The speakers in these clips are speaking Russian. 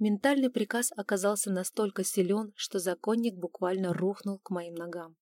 Ментальный приказ оказался настолько силен, что законник буквально рухнул к моим ногам.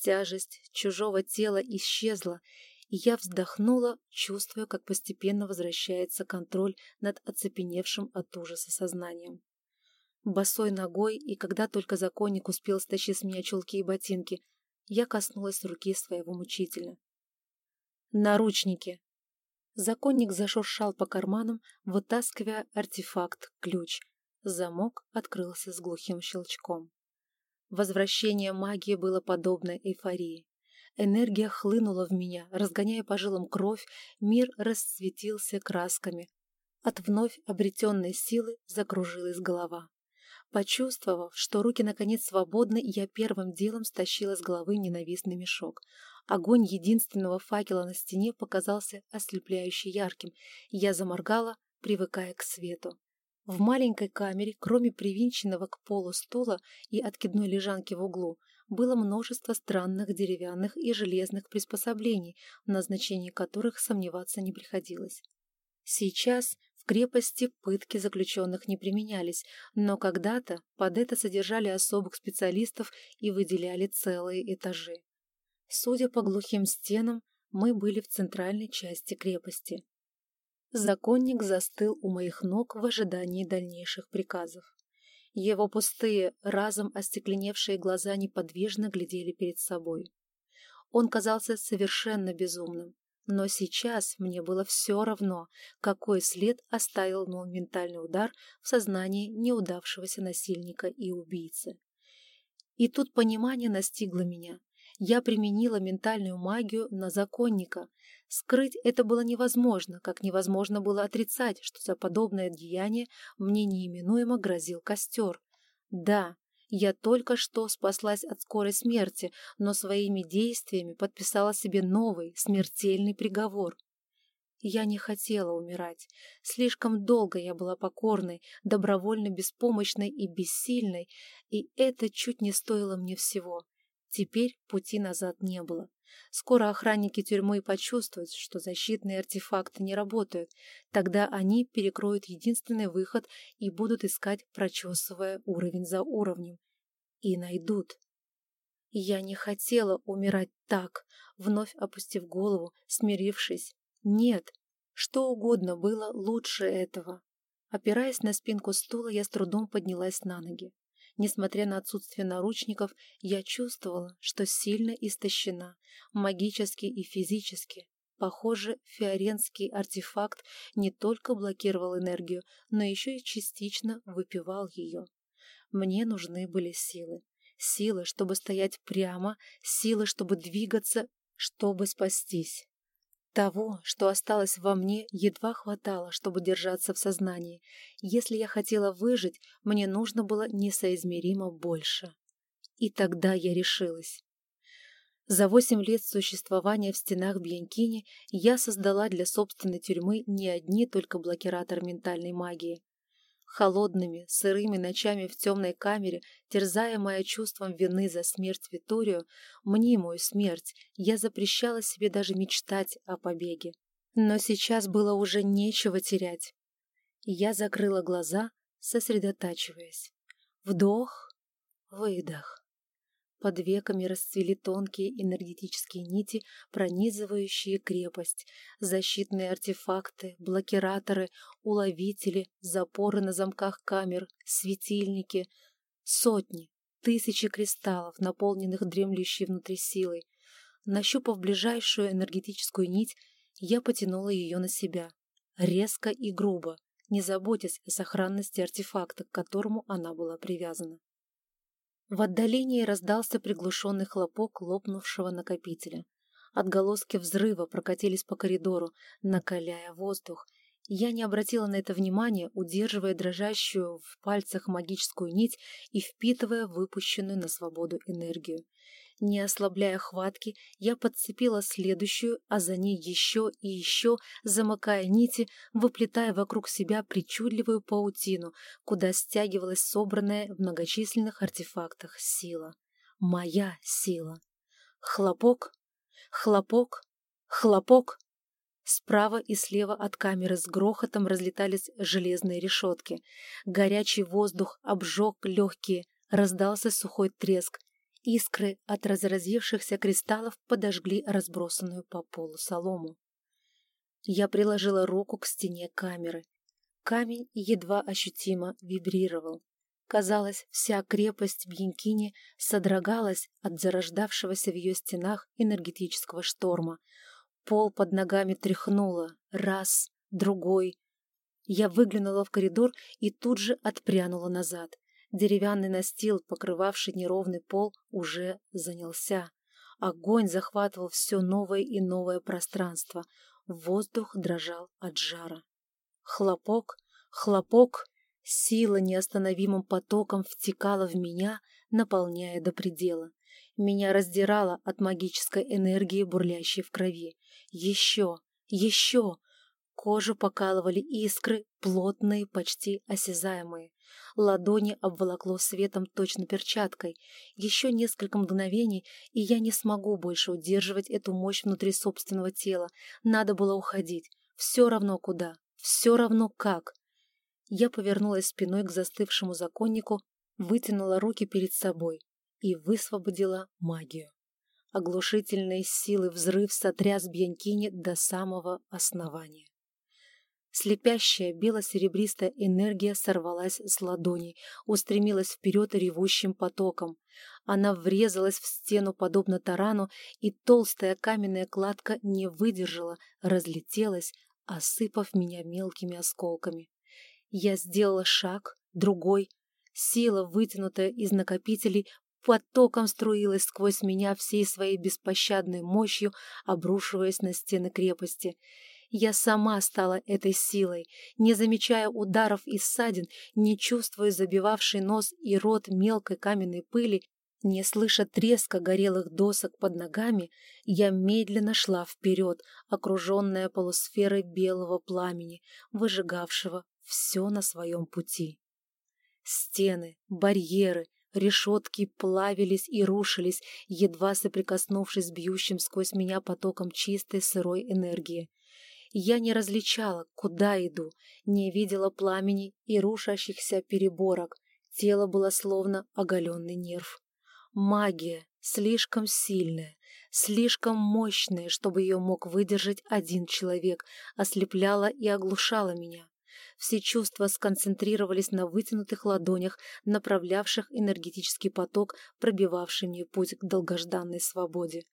Тяжесть чужого тела исчезла, и я вздохнула, чувствуя, как постепенно возвращается контроль над оцепеневшим от ужаса сознанием. Босой ногой, и когда только законник успел стащить с меня чулки и ботинки, я коснулась руки своего мучителя. «Наручники!» Законник зашуршал по карманам, вытаскивая артефакт-ключ. Замок открылся с глухим щелчком. Возвращение магии было подобно эйфории. Энергия хлынула в меня, разгоняя по жилам кровь, мир расцветился красками. От вновь обретенной силы закружилась голова. Почувствовав, что руки наконец свободны, я первым делом стащила с головы ненавистный мешок. Огонь единственного факела на стене показался ослепляюще ярким. Я заморгала, привыкая к свету. В маленькой камере, кроме привинченного к полу стула и откидной лежанки в углу, было множество странных деревянных и железных приспособлений, в назначении которых сомневаться не приходилось. Сейчас в крепости пытки заключенных не применялись, но когда-то под это содержали особых специалистов и выделяли целые этажи. Судя по глухим стенам, мы были в центральной части крепости. Законник застыл у моих ног в ожидании дальнейших приказов. Его пустые, разом остекленевшие глаза неподвижно глядели перед собой. Он казался совершенно безумным, но сейчас мне было все равно, какой след оставил ментальный удар в сознании неудавшегося насильника и убийцы. И тут понимание настигло меня. Я применила ментальную магию на законника, Скрыть это было невозможно, как невозможно было отрицать, что за подобное деяние мне неименуемо грозил костер. Да, я только что спаслась от скорой смерти, но своими действиями подписала себе новый, смертельный приговор. Я не хотела умирать. Слишком долго я была покорной, добровольно беспомощной и бессильной, и это чуть не стоило мне всего. Теперь пути назад не было. Скоро охранники тюрьмы почувствуют, что защитные артефакты не работают. Тогда они перекроют единственный выход и будут искать, прочесывая уровень за уровнем. И найдут. Я не хотела умирать так, вновь опустив голову, смирившись. Нет, что угодно было лучше этого. Опираясь на спинку стула, я с трудом поднялась на ноги. Несмотря на отсутствие наручников, я чувствовала, что сильно истощена, магически и физически. Похоже, фиоренский артефакт не только блокировал энергию, но еще и частично выпивал ее. Мне нужны были силы. Силы, чтобы стоять прямо, силы, чтобы двигаться, чтобы спастись. Того, что осталось во мне, едва хватало, чтобы держаться в сознании. Если я хотела выжить, мне нужно было несоизмеримо больше. И тогда я решилась. За восемь лет существования в стенах Бьянкини я создала для собственной тюрьмы не одни только блокиратор ментальной магии. Холодными, сырыми ночами в темной камере, терзаемая чувством вины за смерть Виторию, мнимую смерть, я запрещала себе даже мечтать о побеге. Но сейчас было уже нечего терять. Я закрыла глаза, сосредотачиваясь. Вдох, выдох. Под веками расцвели тонкие энергетические нити, пронизывающие крепость, защитные артефакты, блокираторы, уловители, запоры на замках камер, светильники. Сотни, тысячи кристаллов, наполненных дремлющей внутри силой. Нащупав ближайшую энергетическую нить, я потянула ее на себя. Резко и грубо, не заботясь о сохранности артефакта, к которому она была привязана. В отдалении раздался приглушенный хлопок лопнувшего накопителя. Отголоски взрыва прокатились по коридору, накаляя воздух. Я не обратила на это внимания, удерживая дрожащую в пальцах магическую нить и впитывая выпущенную на свободу энергию. Не ослабляя хватки, я подцепила следующую, а за ней еще и еще, замыкая нити, выплетая вокруг себя причудливую паутину, куда стягивалась собранная в многочисленных артефактах сила. Моя сила. Хлопок, хлопок, хлопок. Справа и слева от камеры с грохотом разлетались железные решетки. Горячий воздух обжег легкие, раздался сухой треск. Искры от разразившихся кристаллов подожгли разбросанную по полу солому. Я приложила руку к стене камеры. Камень едва ощутимо вибрировал. Казалось, вся крепость Бьянкини содрогалась от зарождавшегося в ее стенах энергетического шторма. Пол под ногами тряхнуло. Раз, другой. Я выглянула в коридор и тут же отпрянула назад. Деревянный настил, покрывавший неровный пол, уже занялся. Огонь захватывал все новое и новое пространство. Воздух дрожал от жара. Хлопок, хлопок, сила неостановимым потоком втекала в меня, наполняя до предела. Меня раздирало от магической энергии, бурлящей в крови. Еще, еще! Кожу покалывали искры, плотные, почти осязаемые. Ладони обволокло светом точно перчаткой. Еще несколько мгновений, и я не смогу больше удерживать эту мощь внутри собственного тела. Надо было уходить. Все равно куда, все равно как. Я повернулась спиной к застывшему законнику, вытянула руки перед собой и высвободила магию. Оглушительной силы взрыв сотряс Бьянкини до самого основания. Слепящая бело-серебристая энергия сорвалась с ладоней, устремилась вперед ревущим потоком. Она врезалась в стену подобно тарану, и толстая каменная кладка не выдержала, разлетелась, осыпав меня мелкими осколками. Я сделала шаг, другой. Сила, вытянутая из накопителей, потоком струилась сквозь меня всей своей беспощадной мощью, обрушиваясь на стены крепости. Я сама стала этой силой, не замечая ударов и ссадин, не чувствуя забивавший нос и рот мелкой каменной пыли, не слыша треска горелых досок под ногами, я медленно шла вперед, окруженная полусферой белого пламени, выжигавшего все на своем пути. Стены, барьеры, решетки плавились и рушились, едва соприкоснувшись с бьющим сквозь меня потоком чистой сырой энергии. Я не различала, куда иду, не видела пламени и рушащихся переборок. Тело было словно оголенный нерв. Магия слишком сильная, слишком мощная, чтобы ее мог выдержать один человек, ослепляла и оглушала меня. Все чувства сконцентрировались на вытянутых ладонях, направлявших энергетический поток, пробивавший мне путь к долгожданной свободе.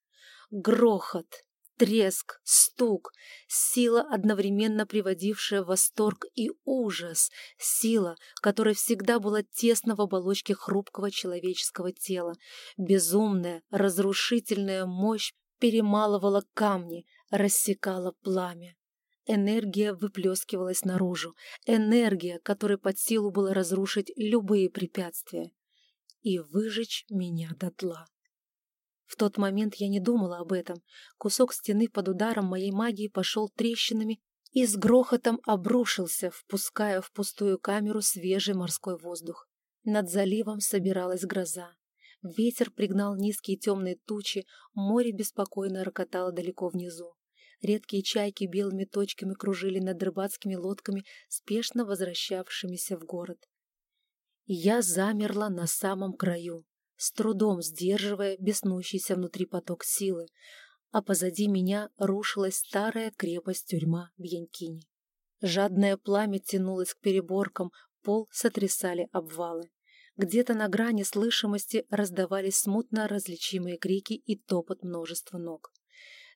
Грохот! Треск, стук, сила, одновременно приводившая в восторг и ужас, сила, которая всегда была тесно в оболочке хрупкого человеческого тела, безумная, разрушительная мощь перемалывала камни, рассекала пламя. Энергия выплескивалась наружу, энергия, которой под силу было разрушить любые препятствия и выжечь меня дотла. В тот момент я не думала об этом. Кусок стены под ударом моей магии пошел трещинами и с грохотом обрушился, впуская в пустую камеру свежий морской воздух. Над заливом собиралась гроза. Ветер пригнал низкие темные тучи, море беспокойно рокотало далеко внизу. Редкие чайки белыми точками кружили над рыбацкими лодками, спешно возвращавшимися в город. Я замерла на самом краю с трудом сдерживая беснующийся внутри поток силы, а позади меня рушилась старая крепость-тюрьма Бьянкини. Жадное пламя тянулось к переборкам, пол сотрясали обвалы. Где-то на грани слышимости раздавались смутно различимые крики и топот множества ног.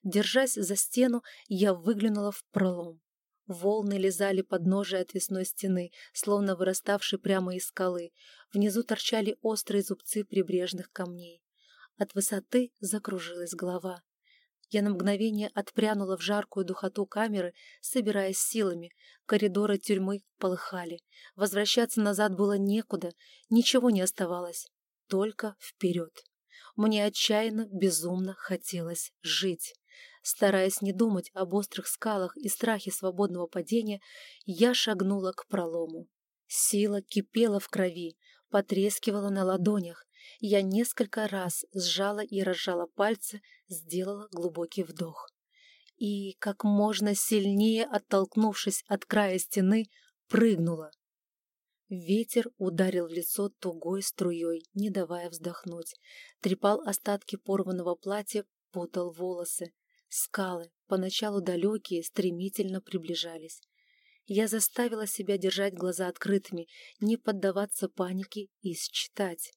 Держась за стену, я выглянула в пролом. Волны лизали подножие отвесной стены, словно выраставшей прямо из скалы. Внизу торчали острые зубцы прибрежных камней. От высоты закружилась голова. Я на мгновение отпрянула в жаркую духоту камеры, собираясь силами. Коридоры тюрьмы полыхали. Возвращаться назад было некуда, ничего не оставалось. Только вперед. Мне отчаянно, безумно хотелось жить. Стараясь не думать об острых скалах и страхе свободного падения, я шагнула к пролому. Сила кипела в крови, потрескивала на ладонях. Я несколько раз сжала и разжала пальцы, сделала глубокий вдох. и, как можно сильнее оттолкнувшись от края стены, прыгнула. Ветер ударил в лицо тугой струей, не давая вздохнуть. Трепал остатки порванного платья, путал волосы. Скалы, поначалу далекие, стремительно приближались. Я заставила себя держать глаза открытыми, не поддаваться панике и считать.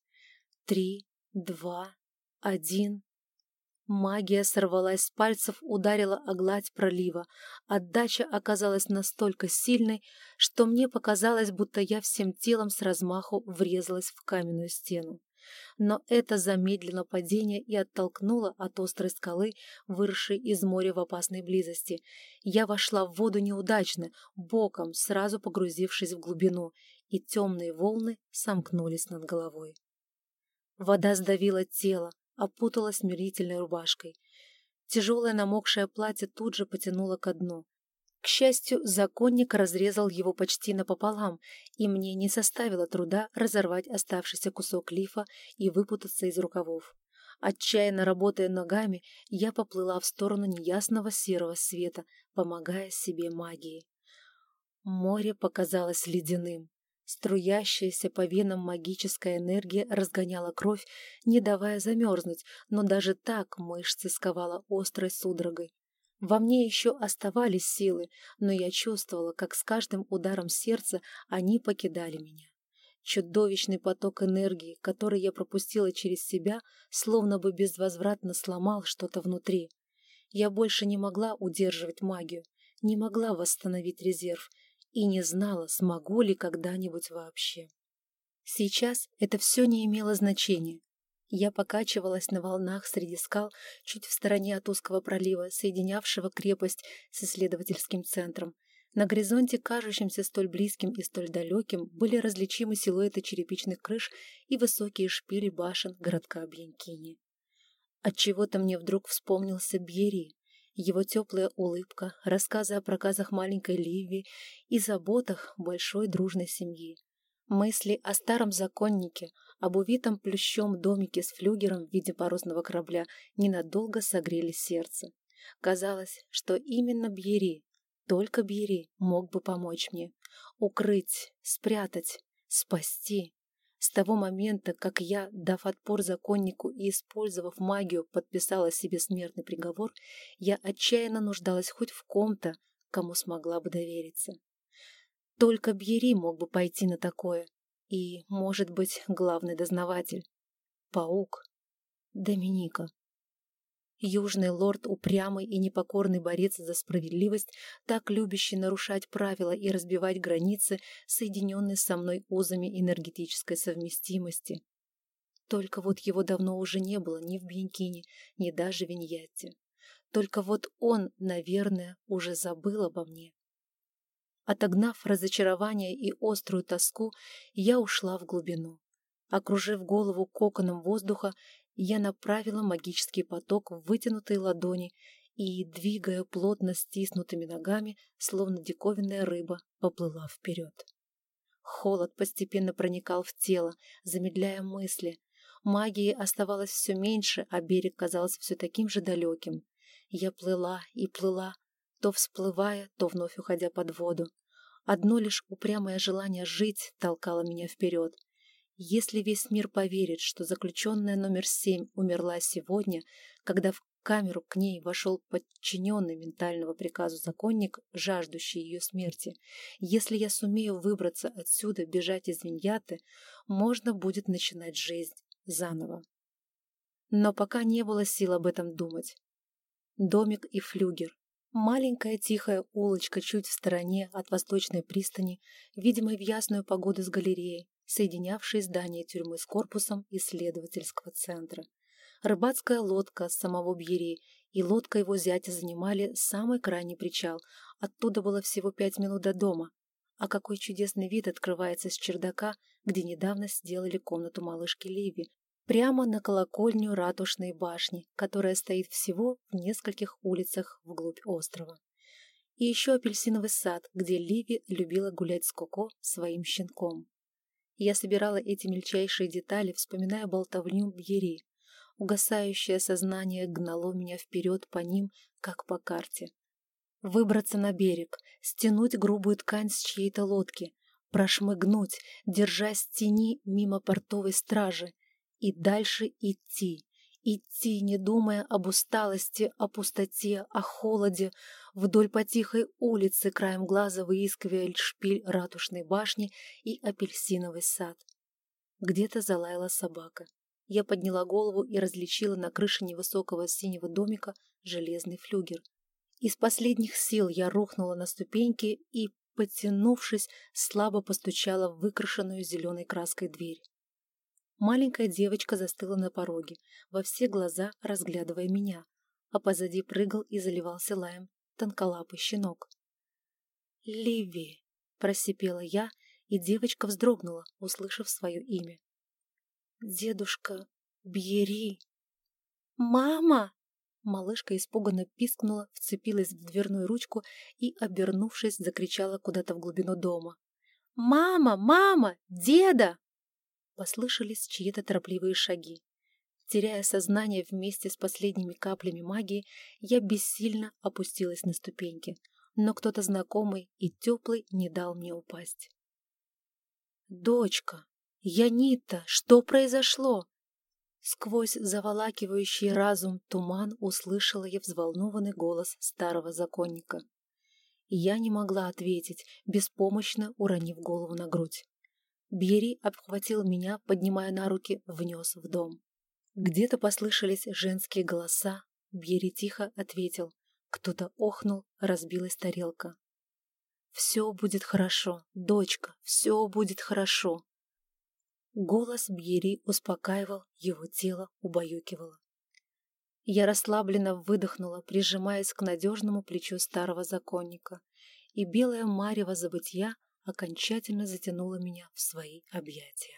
Три, два, один. Магия сорвалась с пальцев, ударила о гладь пролива. Отдача оказалась настолько сильной, что мне показалось, будто я всем телом с размаху врезалась в каменную стену. Но это замедлило падение и оттолкнуло от острой скалы, выросшей из моря в опасной близости. Я вошла в воду неудачно, боком, сразу погрузившись в глубину, и темные волны сомкнулись над головой. Вода сдавила тело, опутала смирительной рубашкой. Тяжелое намокшее платье тут же потянуло ко дну. К счастью, законник разрезал его почти напополам, и мне не составило труда разорвать оставшийся кусок лифа и выпутаться из рукавов. Отчаянно работая ногами, я поплыла в сторону неясного серого света, помогая себе магией. Море показалось ледяным. Струящаяся по венам магическая энергия разгоняла кровь, не давая замерзнуть, но даже так мышцы сковала острой судорогой. Во мне еще оставались силы, но я чувствовала, как с каждым ударом сердца они покидали меня. Чудовищный поток энергии, который я пропустила через себя, словно бы безвозвратно сломал что-то внутри. Я больше не могла удерживать магию, не могла восстановить резерв, и не знала, смогу ли когда-нибудь вообще. Сейчас это все не имело значения. Я покачивалась на волнах среди скал, чуть в стороне от узкого пролива, соединявшего крепость с исследовательским центром. На горизонте, кажущемся столь близким и столь далеким, были различимы силуэты черепичных крыш и высокие шпили башен городка Бьянкини. Отчего-то мне вдруг вспомнился Бьери, его теплая улыбка, рассказы о проказах маленькой Ливи и заботах большой дружной семьи. Мысли о старом законнике, об увитом плющом домике с флюгером в виде парусного корабля ненадолго согрели сердце. Казалось, что именно Бьери, только Бьери мог бы помочь мне. Укрыть, спрятать, спасти. С того момента, как я, дав отпор законнику и использовав магию, подписала себе смертный приговор, я отчаянно нуждалась хоть в ком-то, кому смогла бы довериться. Только Бьери мог бы пойти на такое. И, может быть, главный дознаватель. Паук. Доминика. Южный лорд, упрямый и непокорный борец за справедливость, так любящий нарушать правила и разбивать границы, соединенные со мной узами энергетической совместимости. Только вот его давно уже не было ни в Бьянкине, ни даже в Виньятте. Только вот он, наверное, уже забыл обо мне. Отогнав разочарование и острую тоску, я ушла в глубину. Окружив голову коконом воздуха, я направила магический поток в вытянутые ладони и, двигая плотно стиснутыми ногами, словно диковинная рыба, поплыла вперед. Холод постепенно проникал в тело, замедляя мысли. Магии оставалось все меньше, а берег казался все таким же далеким. Я плыла и плыла, то всплывая, то вновь уходя под воду. Одно лишь упрямое желание жить толкало меня вперед — если весь мир поверит, что заключенная номер семь умерла сегодня, когда в камеру к ней вошел подчиненный ментального приказу законник, жаждущий ее смерти, если я сумею выбраться отсюда, бежать из Виньяты, можно будет начинать жизнь заново. Но пока не было сил об этом думать. Домик и флюгер. Маленькая тихая улочка чуть в стороне от восточной пристани, видимо, в ясную погоду с галереей, соединявший здание тюрьмы с корпусом исследовательского центра. Рыбацкая лодка самого Бьери и лодка его зятя занимали самый крайний причал. Оттуда было всего пять минут до дома. А какой чудесный вид открывается с чердака, где недавно сделали комнату малышки Ливи, прямо на колокольню ратушной башни, которая стоит всего в нескольких улицах вглубь острова. И еще апельсиновый сад, где Ливи любила гулять с Коко своим щенком. Я собирала эти мельчайшие детали, вспоминая болтовню Бьери. Угасающее сознание гнало меня вперед по ним, как по карте. Выбраться на берег, стянуть грубую ткань с чьей-то лодки, прошмыгнуть, держась тени мимо портовой стражи, и дальше идти, идти, не думая об усталости, о пустоте, о холоде, вдоль по тихой улице, краем глаза выискивая шпиль ратушной башни и апельсиновый сад. Где-то залаяла собака. Я подняла голову и различила на крыше невысокого синего домика железный флюгер. Из последних сил я рухнула на ступеньки и, потянувшись, слабо постучала в выкрашенную зеленой краской дверь. Маленькая девочка застыла на пороге, во все глаза разглядывая меня, а позади прыгал и заливался лаем тонколапый щенок. «Ливи!» — просипела я, и девочка вздрогнула, услышав свое имя. «Дедушка, Бьери!» «Мама!» Малышка испуганно пискнула, вцепилась в дверную ручку и, обернувшись, закричала куда-то в глубину дома. «Мама! Мама! Деда!» Послышались чьи-то торопливые шаги. Теряя сознание вместе с последними каплями магии, я бессильно опустилась на ступеньки, но кто-то знакомый и теплый не дал мне упасть. «Дочка! Янита! Что произошло?» Сквозь заволакивающий разум туман услышала я взволнованный голос старого законника. Я не могла ответить, беспомощно уронив голову на грудь. Бьери обхватил меня, поднимая на руки, внес в дом. Где-то послышались женские голоса. Бьери тихо ответил. Кто-то охнул, разбилась тарелка. «Все будет хорошо, дочка, все будет хорошо». Голос Бьери успокаивал, его тело убаюкивало. Я расслабленно выдохнула, прижимаясь к надежному плечу старого законника, и белая марево забытья окончательно затянула меня в свои объятия.